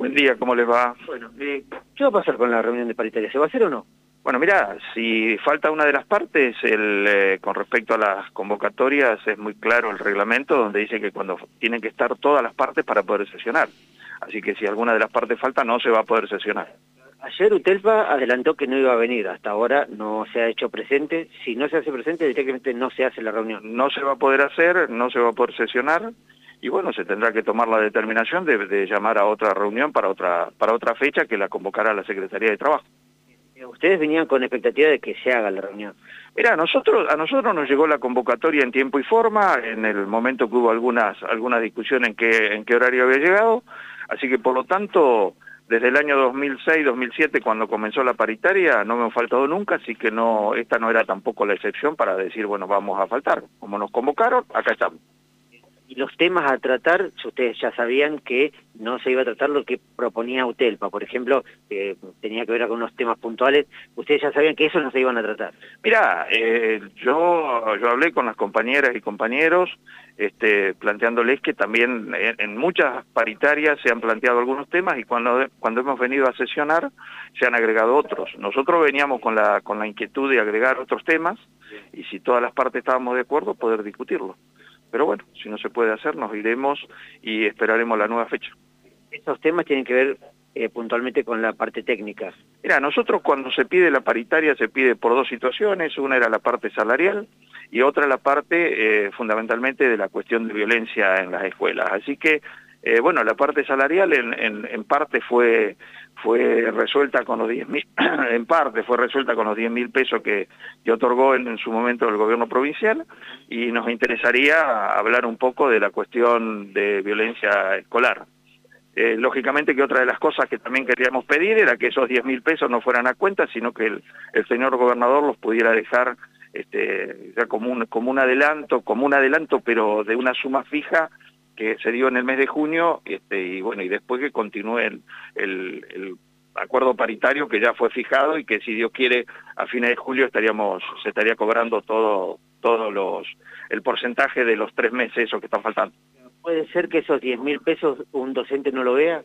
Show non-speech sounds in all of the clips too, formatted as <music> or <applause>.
Buen día, ¿cómo les va? Bueno, eh, ¿qué va a pasar con la reunión de paritaria? ¿Se va a hacer o no? Bueno, mira, si falta una de las partes, el, eh, con respecto a las convocatorias, es muy claro el reglamento donde dice que cuando tienen que estar todas las partes para poder sesionar. Así que si alguna de las partes falta, no se va a poder sesionar. Ayer Utelpa adelantó que no iba a venir, hasta ahora no se ha hecho presente. Si no se hace presente, directamente no se hace la reunión. No se va a poder hacer, no se va a poder sesionar, y bueno, se tendrá que tomar la determinación de, de llamar a otra reunión para otra, para otra fecha que la convocará la Secretaría de Trabajo. Ustedes venían con expectativa de que se haga la reunión. Mira, nosotros, a nosotros nos llegó la convocatoria en tiempo y forma, en el momento que hubo algunas, algunas discusiones en qué, en qué horario había llegado, así que por lo tanto, desde el año 2006-2007, cuando comenzó la paritaria, no me han faltado nunca, así que no, esta no era tampoco la excepción para decir, bueno, vamos a faltar. Como nos convocaron, acá estamos. Y los temas a tratar, ustedes ya sabían que no se iba a tratar lo que proponía UTELPA, por ejemplo, que tenía que ver con unos temas puntuales, ustedes ya sabían que eso no se iban a tratar. Mira, eh, yo, yo hablé con las compañeras y compañeros, este, planteándoles que también en, muchas paritarias se han planteado algunos temas y cuando, cuando hemos venido a sesionar se han agregado otros. Nosotros veníamos con la, con la inquietud de agregar otros temas y si todas las partes estábamos de acuerdo, poder discutirlo. Pero bueno, si no se puede hacer, nos iremos y esperaremos la nueva fecha. Estos temas tienen que ver eh, puntualmente con la parte técnica. Mira, nosotros cuando se pide la paritaria se pide por dos situaciones, una era la parte salarial y otra la parte eh, fundamentalmente de la cuestión de violencia en las escuelas. Así que eh, bueno, la parte salarial en, en, en, parte fue fue resuelta con los 10 mil, <clears throat> en parte fue resuelta con los 10 mil pesos que, otorgó en, en, su momento el gobierno provincial y nos interesaría hablar un poco de la cuestión de violencia escolar. Eh, lógicamente que otra de las cosas que también queríamos pedir era que esos 10 mil pesos no fueran a cuenta, sino que el, el señor gobernador los pudiera dejar este, ya como un, como un adelanto, como un adelanto pero de una suma fija que se dio en el mes de junio este, y bueno y después que continúe el, el, acuerdo paritario que ya fue fijado y que si Dios quiere a fines de julio estaríamos se estaría cobrando todo todos los el porcentaje de los tres meses esos que están faltando. ¿Puede ser que esos 10 mil pesos un docente no lo vea?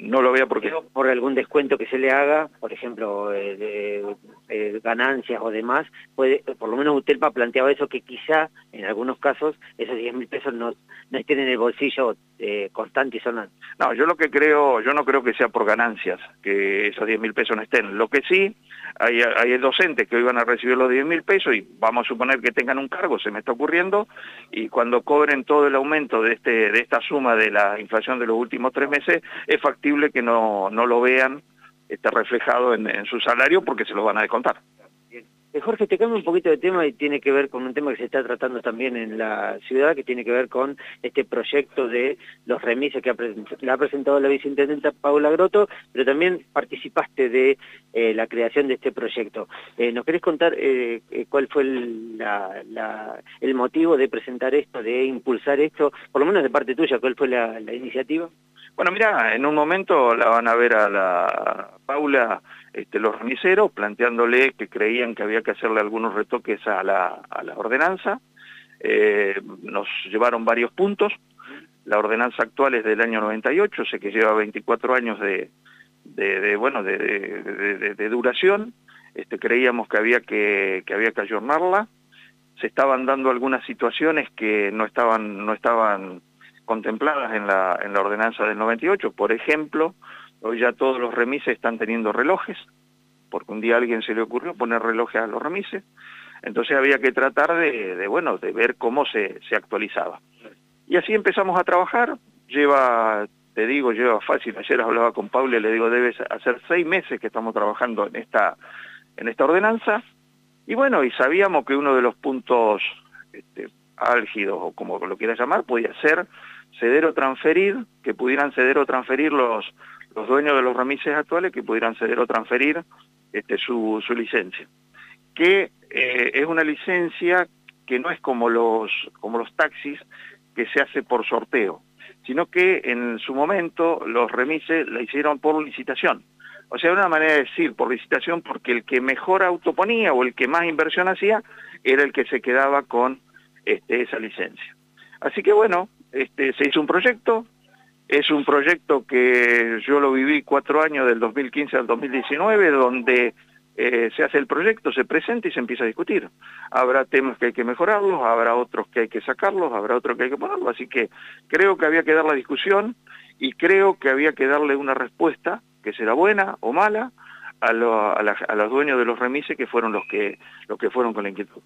No lo vea porque... Por algún descuento que se le haga, por ejemplo, eh, de, eh, ganancias o demás, puede, por lo menos Utelpa planteaba eso, que quizá en algunos casos esos 10 mil pesos no, no estén en el bolsillo eh, constante y sonante. No, yo lo que creo, yo no creo que sea por ganancias, que esos 10 mil pesos no estén. Lo que sí, hay, hay docentes que hoy van a recibir los 10 mil pesos y vamos a suponer que tengan un cargo, se me está ocurriendo, y cuando cobren todo el aumento de, este, de esta suma de la inflación de los últimos tres meses, es factible que no, no lo vean este, reflejado en, en su salario porque se lo van a descontar. Eh, Jorge, te cambio un poquito de tema y tiene que ver con un tema que se está tratando también en la ciudad, que tiene que ver con este proyecto de los remises que ha, ha presentado la viceintendenta Paula Groto, pero también participaste de eh, la creación de este proyecto. Eh, ¿Nos querés contar eh, cuál fue el motivo de presentar esto, de impulsar esto, por lo menos de parte tuya, cuál fue la, la iniciativa? Bueno, mira, en un momento la van a ver a la Paula este, los remiseros planteándole que creían que había que hacerle algunos retoques a la, a la ordenanza. Eh, nos llevaron varios puntos. La ordenanza actual es del año 98, sé que lleva 24 años de, de, bueno, de, de, de, duración. Este, creíamos que había que, que había que ayornarla. Se estaban dando algunas situaciones que no estaban, no estaban contempladas en la, en la ordenanza del 98. Por ejemplo, Hoy ya todos los remises están teniendo relojes, porque un día a alguien se le ocurrió poner relojes a los remises, entonces había que tratar de, bueno, de ver cómo se, se actualizaba. Y así empezamos a trabajar, lleva, te digo, lleva fácil, ayer hablaba con Paula y le digo, debe hacer seis meses que estamos trabajando en esta, en esta ordenanza, y bueno, y sabíamos que uno de los puntos este, álgidos, o como lo quieras llamar, podía ser ceder o transferir, que pudieran ceder o transferir los, los dueños de los remises actuales que pudieran ceder o transferir este, su, su licencia. Que eh, es una licencia que no es como los, como los taxis que se hace por sorteo, sino que en su momento los remises la hicieron por licitación. O sea, una manera de decir por licitación porque el que mejor auto ponía o el que más inversión hacía era el que se quedaba con este, esa licencia. Así que bueno, este, se hizo un proyecto, Es un proyecto que yo lo viví cuatro años, del 2015 al 2019, donde eh, se hace el proyecto, se presenta y se empieza a discutir. Habrá temas que hay que mejorarlos, habrá otros que hay que sacarlos, habrá otros que hay que ponerlos, así que creo que había que dar la discusión y creo que había que darle una respuesta, que será buena o mala, a, los dueños de los remises que fueron los que, los que fueron con la inquietud.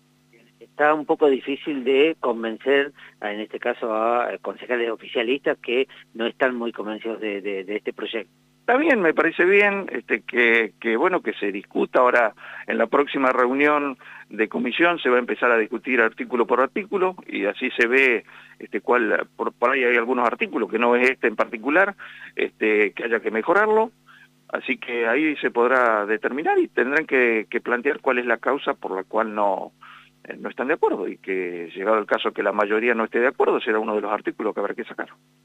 Está un poco difícil de convencer, en este caso a concejales oficialistas que no están muy convencidos de este proyecto. Bien, me parece bien este, que, que, bueno que se discuta ahora en la próxima reunión de comisión se va a empezar a discutir artículo por artículo y así se ve este cuál por, ahí hay algunos artículos que no es este en particular este que haya que mejorarlo así que ahí se podrá determinar y tendrán que, que plantear cuál es la causa por la cual no eh, no están de acuerdo y que llegado el caso que la mayoría no esté de acuerdo será uno de los artículos que habrá que sacar.